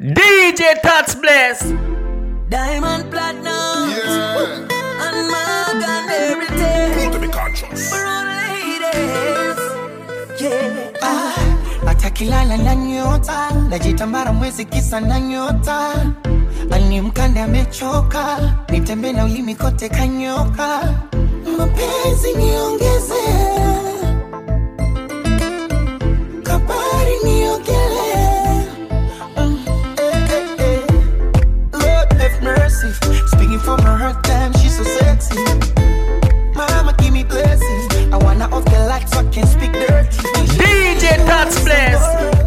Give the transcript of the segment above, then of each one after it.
DJ Tots Bless. Diamond platinum. Yeah. And Morgan everything. Cool to be conscious. Brown ladies. Yeah. Ah, atakilala na nyota najitambara mwezi kisa na nyota ani mkande amechoka nitembe na ulimi kote kanyoka mapenzi niongeze from her hurt time she's so sexy. Mama give me blessing. I wanna off the lights so I can speak dirty. DJ Tots Bless.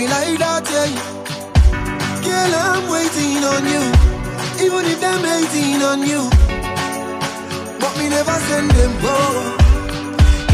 Me like that, yeah? Girl, I'm waiting on you. Even if them hating on you. But me never send them go.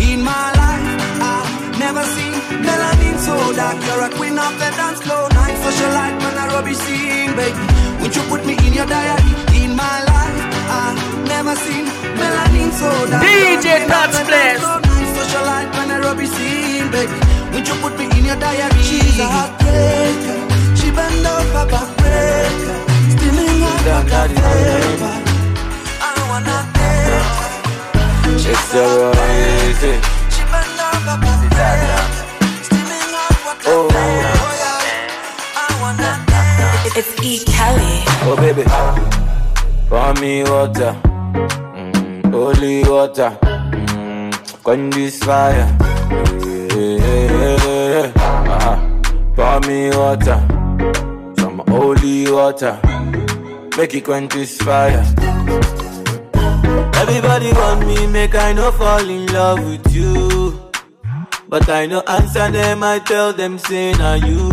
In my life, I've never seen melanin so dark. You're a queen of the dance floor. Night socialite when I rubbish scene, baby. Would you put me in your diary? In my life, I've never seen melanin so dark. DJ queen of Tots the dance Bless. Night socialite when I rubbish scene, baby. Would you put me in your diary? She's a heartbreaker. She bend over backbreaker. Steaming up like a flavor. I wanna date her. It's the rising. She bend over backbreaker. Steaming up like a flavor. Oh, wanna date her. It's E. Kelly. Oh baby, pour me water, mm, holy water, mm, quench this fire. Yeah, yeah, yeah, yeah. Pour me water, some holy water, make it quench this fire. Everybody want me, make I no fall in love with you. But I no answer them, I tell them, say, now you.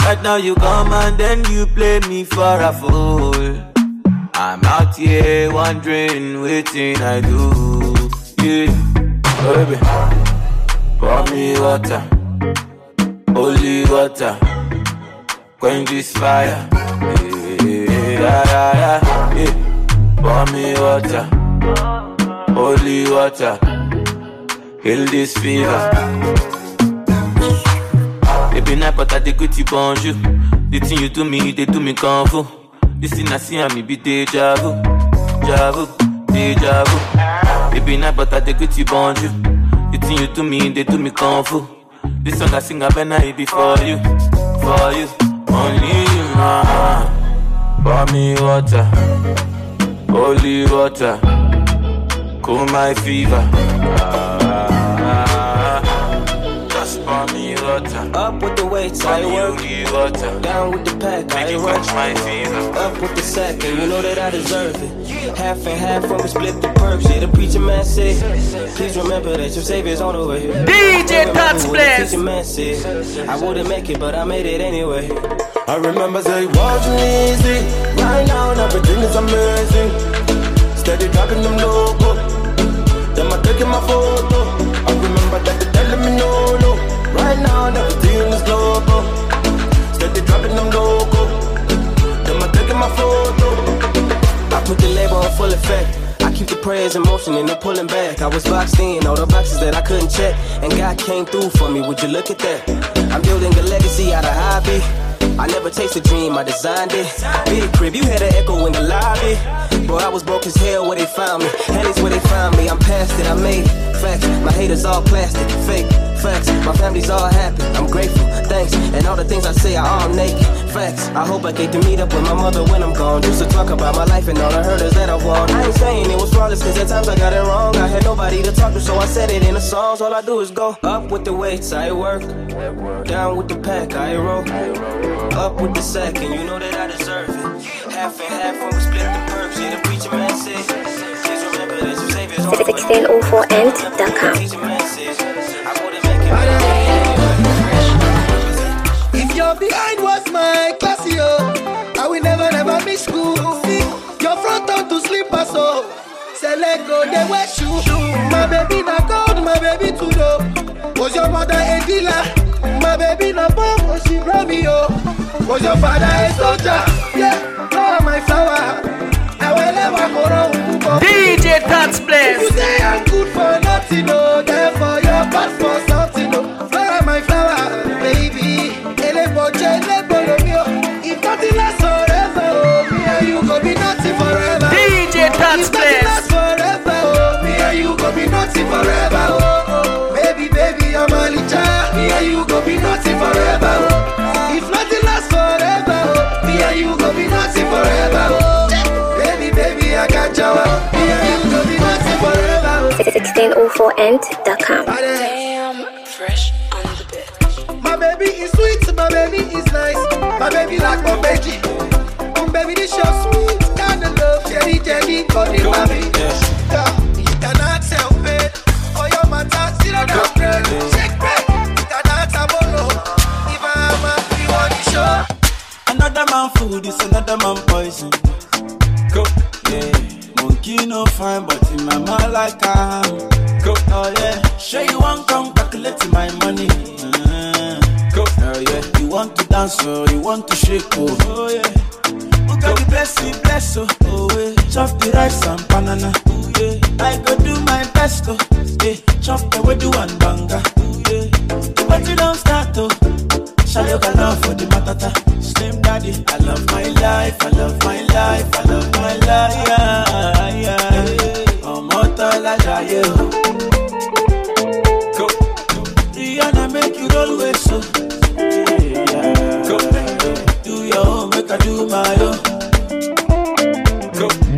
Right now you come and then you play me for a fool. I'm out here wondering, waiting I do. Yeah, oh, baby, pour me water, holy water, quench this fire. Yeah, yeah, yeah. Pour me water, holy water, heal this fever. Baby, night, but I dey greet you bonjour. The thing you do me, they do me fu. This thing I see and me be deja vu, deja vu, deja vu. Baby, night, but I dey greet you bonjour. The thing you do me, they do me fu. This song I sing, I better it be for you, for you, only you, nah. Pour me water, holy water, cool my fever. Ah, me water. Up with the weights, I work. Water. Down with the pack, I Make you work. my. Up with the sack, and you know that I deserve it. Half and half from a split the perks. Yeah, the preacher man said, Please remember that your savior's on the way. DJ Tots what the Bless. man said, I wouldn't make it, but I made it anyway. I remember it wasn't easy. Right now, everything is amazing. Steady dropping them logo. Them I taking my photo. I remember that they telling me no, Right now, everything is global. Steady dropping them logo. Them I taking my photo. I put the label on full effect. I keep the prayers in motion and no pulling back. I was boxed in, all the boxes that I couldn't check. And God came through for me, would you look at that? I'm building a legacy out of hobby. I never chased a dream, I designed it. Big crib, you had an echo in the lobby. Boy, I was broke as hell where they found me. Hell is where they found me. I'm past it, I made it. Facts, my haters all plastic, fake. Facts, my family's all happy. I'm grateful, thanks. And all the things I say are all naked. Facts, I hope I get to meet up with my mother when I'm gone. Just to talk about my life and all the hurdles that I walked. I ain't saying it was flawless, cause at times I got it wrong. I had nobody to talk to, so I said it in the songs. All I do is go up with the weights, I work. Down with the pack, I roll. Up with the sack, and you know that I deserve it. Half and half when we split the perks, yeah, the preacher man said. Please remember that if your behind was my yo, oh, I will never, never miss school. Your front on to slipper, so oh, select go, they wear. My baby na gold, my baby too low. Was your mother a dealer? My baby na bomb, was she brought me, yo. Was your father 1604ent.com. for the matata. Slim daddy, I love my life, I love my life, I love my life. Yeah, yeah. Ọmọ tọ́lá jayé o. Go. Rihanna make you roll with so. Do your own, make I do my own.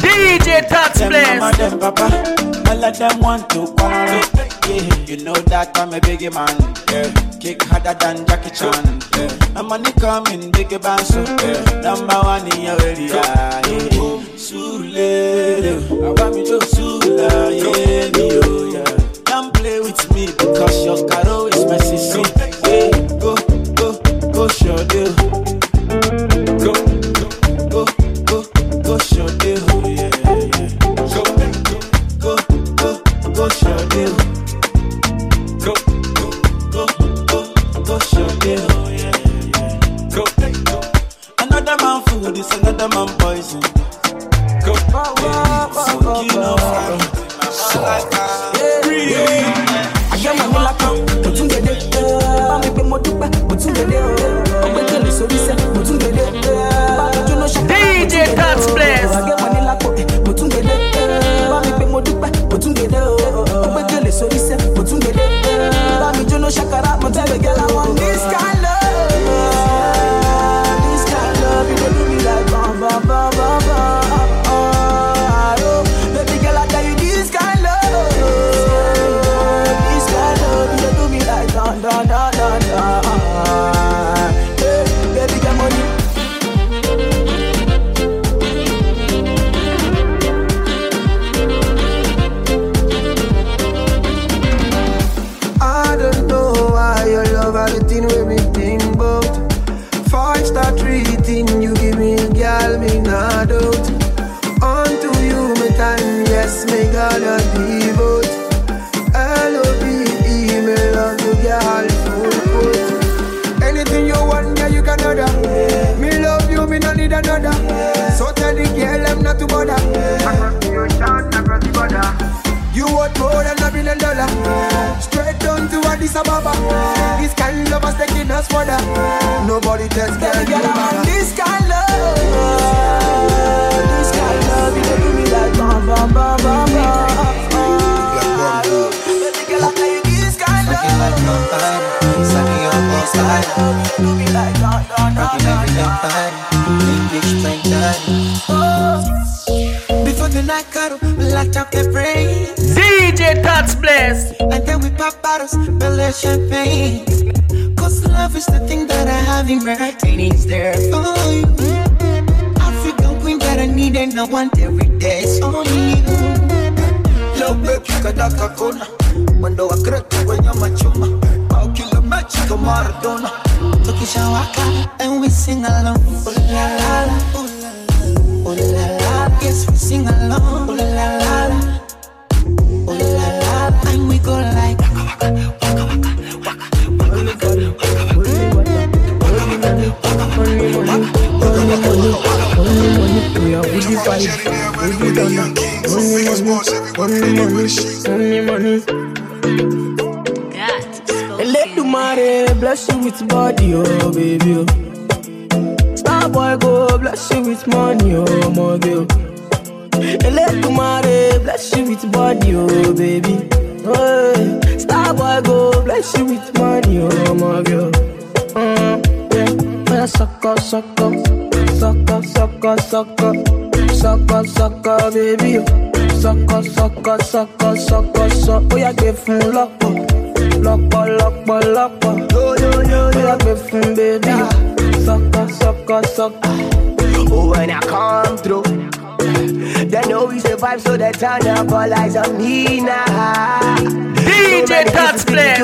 DJ Tots Them mama, them papa, all of them want to quarrel. Yeah, you know that I'm a biggie man. Yeah, kick harder than Jackie Chan. Yeah, my money coming biggie band so yeah. Number one in your area. Yeah, Sule, I want me to Sula, yeah, oh yeah. Don't play with me because your caro is my sissy. Yeah, go, go, go, show deal. Addis Ababa. This kind of us taking us further. Nobody tells girl. This kind love, this kind love, you give me like ba ba ba ba ba. Before the night cuddle, we locked up the brain. DJ Tots Bless. And then we pop bottles, fill their champagne. Cause love is the thing that I have in my is there for you. African queen that I need and I want every day. It's only you. Love make you kadaka kona. Mwendo wa kreta kwenye machuma. Au kila mechi kama Maradona. Tukishawaka and we sing along. Ooh la la la, ooh la la, ooh la la. Yes, we sing along. Ooh la la la, We are with the vibe, with the thunder. Money, money, money, money. Eledumare bless you with body, oh baby. Oh. Starboy go bless you with money, oh my girl. Eledumare bless you with body, oh baby. Oh, Starboy go bless you with money, oh my girl. Mm, yeah. Oh, suck up, suck up, suck up, suck up, suck up, sucker, sucker, baby. Sucker, sucker, sucker, sucker, sucker. Oh, yeah, give him luck, uh. up. Lock up, uh, lock up, uh, lock up. Yo, yo, yo, yo. Oh, yeah, give him, baby. Sucker, sucker, sucker. Oh, when I come through. They know we survive, so they turn up all eyes on me now. DJ Tots Bless.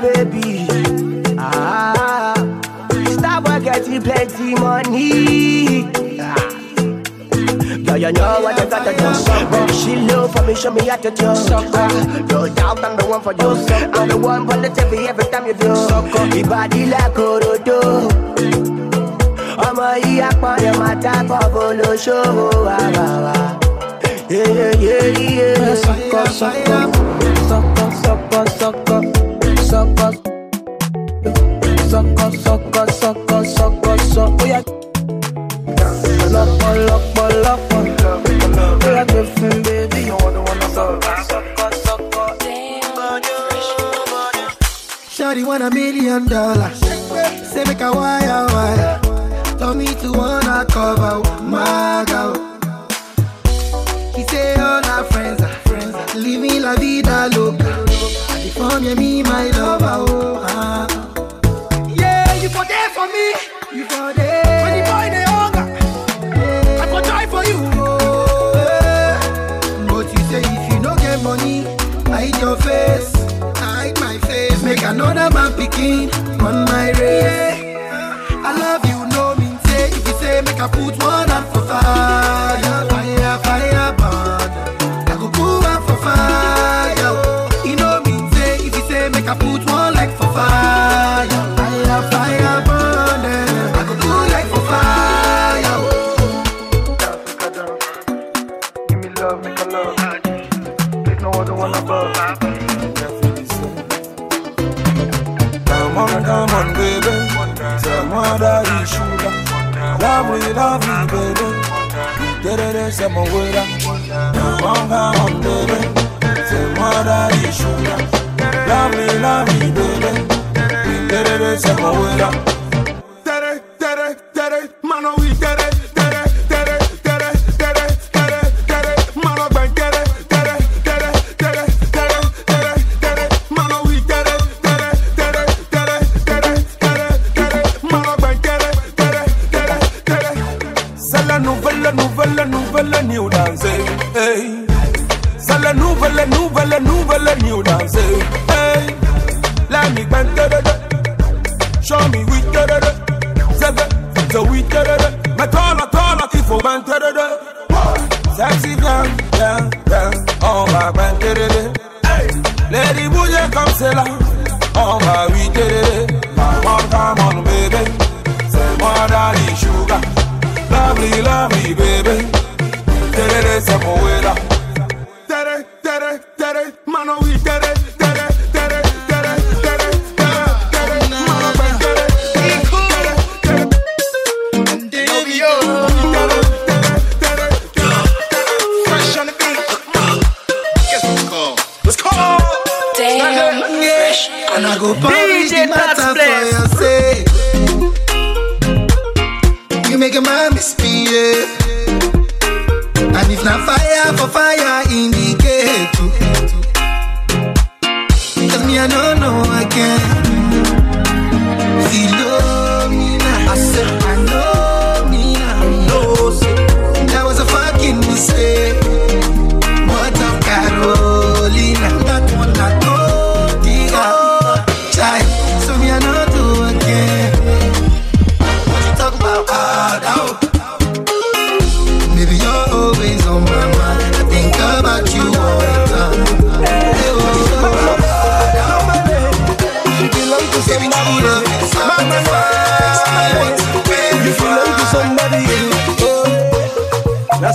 Baby, ah, stop working, plenty money. You know what you gotta do. Sucker. She low for me, show me how to do. No doubt I'm the one for you. I'm the one for the TV every time you do. Me body like Orodo. ọmọ yìí apọ̀nrẹ̀ máa tábọ̀ bolóṣòwò àbàwà. sọ́kọ́ sọ́kọ́ sọ́kọ́ sọ́kọ́ sọ́kọ́ sọ́kọ́ sọ́kọ́ sọ́kọ́ sọ́kọ́ sọ́kọ́ sọ́ bóyá lọ́pọ̀ lọ́pọ̀ lọ́pọ̀ bóyá gbé fún bébí sọ́kọ́ sọ́kọ́ sọ́kọ́. Shawty want a million dollars. Say make a wire wire. Tell me to wanna. He say all our friends friends. Living la vida loca. Define me my lover. Oh, another man picking on my race. I love you, no mean say. If you say make I put one up for fire,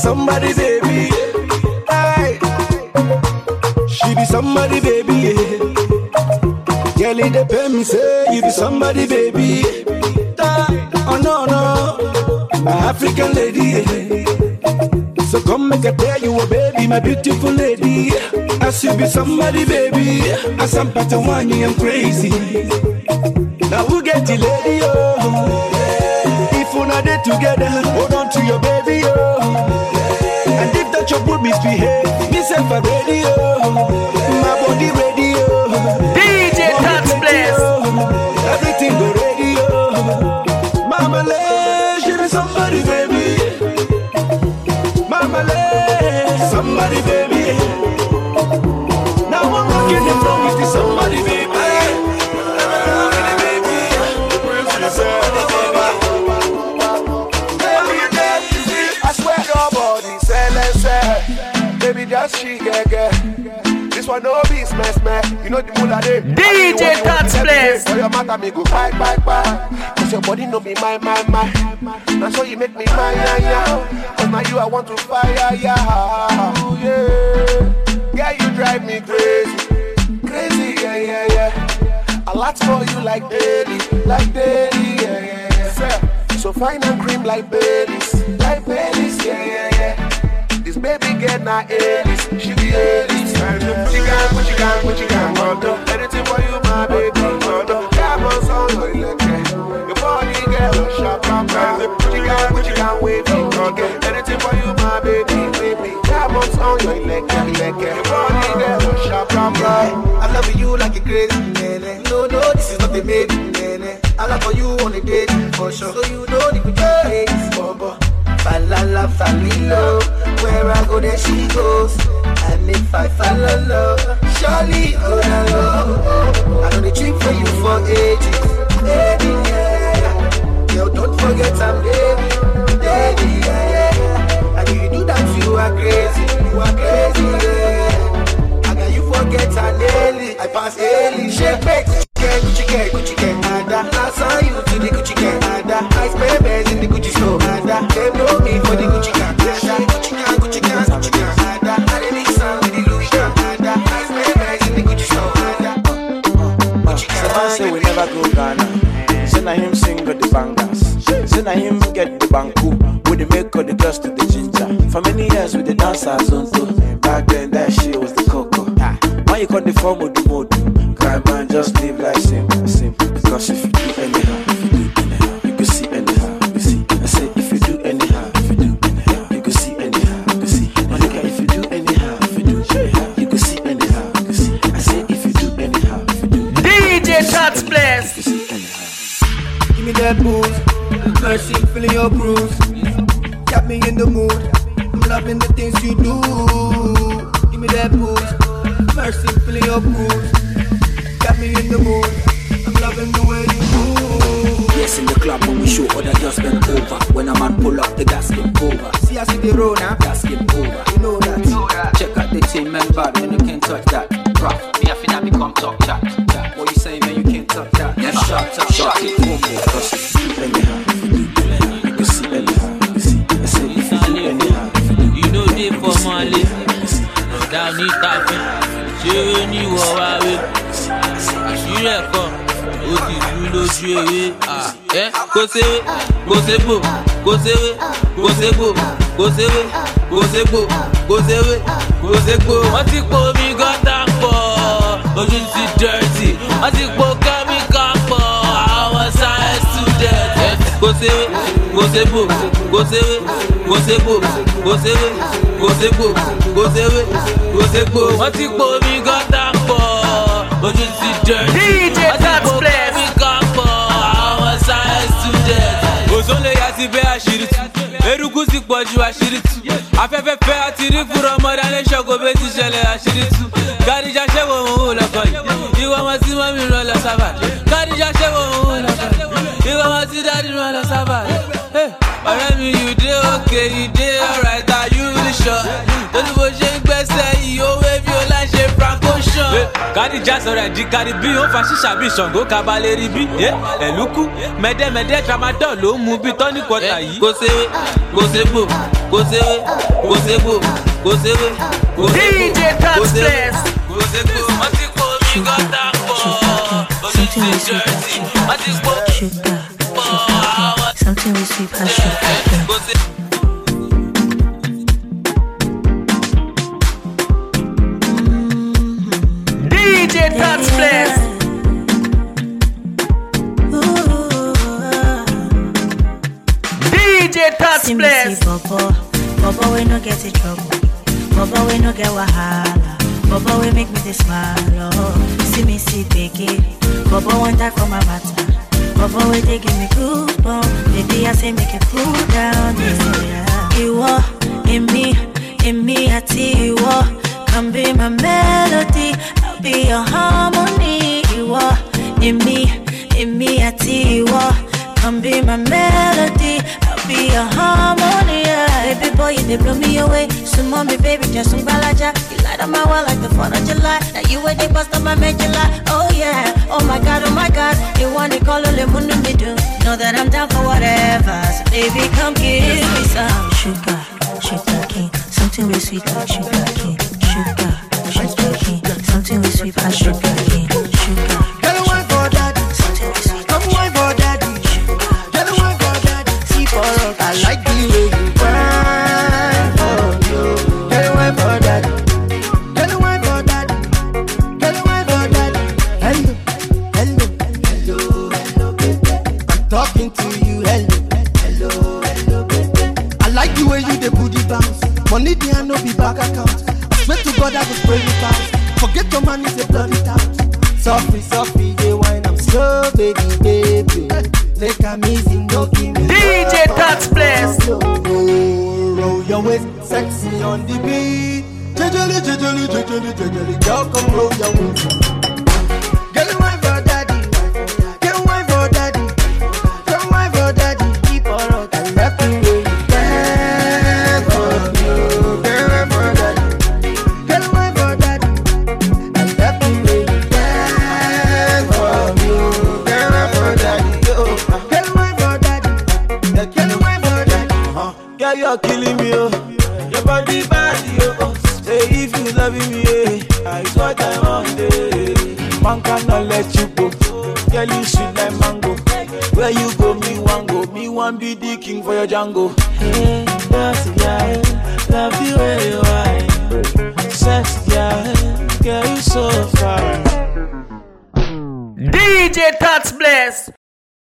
somebody, baby. Hey. She be somebody, baby. Girl, it depend me say you be somebody, baby. Oh no no, my African lady. So come make I tell you, oh baby, my beautiful lady. As you be somebody, baby. As I'm one, I'm crazy. Now who get the lady, oh? Somebody, baby. Now I'm rocking the floor with somebody, baby. I swear nobody say less say. Baby, just she get get. This one no be smash smash. You know the moolah day. DJ Touch Bless. For your matter, me go bye bye bye. Body no be my my my. Now so you make me my yeah yeah. Cause now you I want to fire yeah. Ooh, yeah. Yeah, you drive me crazy. Crazy, yeah, yeah, yeah. A lot for you like daily, like daily, yeah, yeah, yeah. So fine and cream like Baileys, like Baileys, yeah, yeah, yeah. This baby get na Aries, she be Aries. She can, what you can, what you can, mother. Anything for you, my baby, mother. Your body mother. Anything for you, my baby, baby. Diamonds on your. Your body. I love you like a crazy nene. No, no, this is not a made nene. I love for you on a date for sure. So you don't even chase, bobo. Falala, falilo. Where I go, there she goes. And if I fall in love, surely oh. I know the trick for you for ages. Baby, yeah. Yo, don't forget I'm baby. Baby, yeah. And you do that, you are crazy. You are crazy, yeah. I got you forget her daily. I pass daily. Gucci Gucci na him sing the bangers. Say na him get the banku. With the make of the girls to the ginger. For many years with the dancers on tour. Back then that shit was the coco. Ah, Why you call the form of the mode? Cry man, just live like simple, simple. Because if you do anyhow, that booze, mercy, feeling your bruise. Got me in the mood. I'm loving the things you do. Give me that booze, mercy, feeling your bruise. Got me in the mood. I'm loving the way you move. Yes, in the club when we show other girls bend over. When a man pull up, the gas get over. See, I see the road now. kòsèwé kòsègbò kòsèwé kòsègbò kòsèwé kòsègbò kòsèwé kòsègbò. wọ́n ti po omi gọ́tà pọ̀ ojú ti dẹ́rẹ́tì wọ́n ti po kẹ́míkà pọ̀ àwọn science student. kòsèwé kòsègbò kòsèwé kòsègbò kòsèwé kòsègbò kòsèwé kòsègbò. wọ́n ti po omi gọ́tà pọ̀ ojú ti dẹ́rẹ́tì. DJ Tax Play. Òṣò lè sí bẹ́ẹ̀ àṣírí eruku sì pọ̀ ju àṣírí fẹ́ àti rí fúnra ṣọ́kò bẹ́ẹ̀ ti ṣẹlẹ̀ àṣírí tú kádìjà ṣẹ́wọ̀ òun lọ́kọ̀ yìí. Ìwọ ọmọ tí mọ́mí rán lọ sábà. Kádìjà ṣẹ́wọ̀ òun lọ́kọ̀ yìí. Ìwọ ọmọ tí dáàdì rán lọ sábà. Ọ̀rẹ́ mi you dey okay you dey alright are you really sure ṣan. kádìjà sọ̀rọ̀ ẹ̀dí kárí bí ó fa ṣíṣà bí ṣàngó kabalẹ̀ rí bí ẹ̀lúkú mẹ́dẹ́mẹ́dẹ́ tramadol ló ń mu bí tọ́ní kọta yìí. kò séwé kò ségbò kò séwé kò ségbò kò séwé kò ségbò DJ Touch Bless. kò ségbò wọ́n ti kó omi gọ́tà pọ̀ omi ti jẹ́rìsì wọ́n ti kó something we sweep her sugar. DJ Touch See me Bless. see Bobo, Bobo we no get in trouble. Bobo we no get wahala. Bobo we make me dey smile. Oh, see me see Becky. Bobo want that for my matter. Bobo we dey give me goosebumps. Baby I say make it cool down. Yeah. Iwo, in me, in me àti ìwọ. Come be my melody, I'll be your harmony. Iwo, in me, in me àti ìwọ. Come be my melody, be your harmony. Baby boy, you they blow me away. So mommy, baby, just some balaja. You light up my world like the 4th of July. Now you where they bust up my medulla. Oh yeah, oh my god, oh my god. You want to call only mundo me do. Know that I'm down for whatever. So baby, come give me some sugar, sugar king. Something with sweet like sugar king. Sugar, sugar king. Something with sweet like sugar king.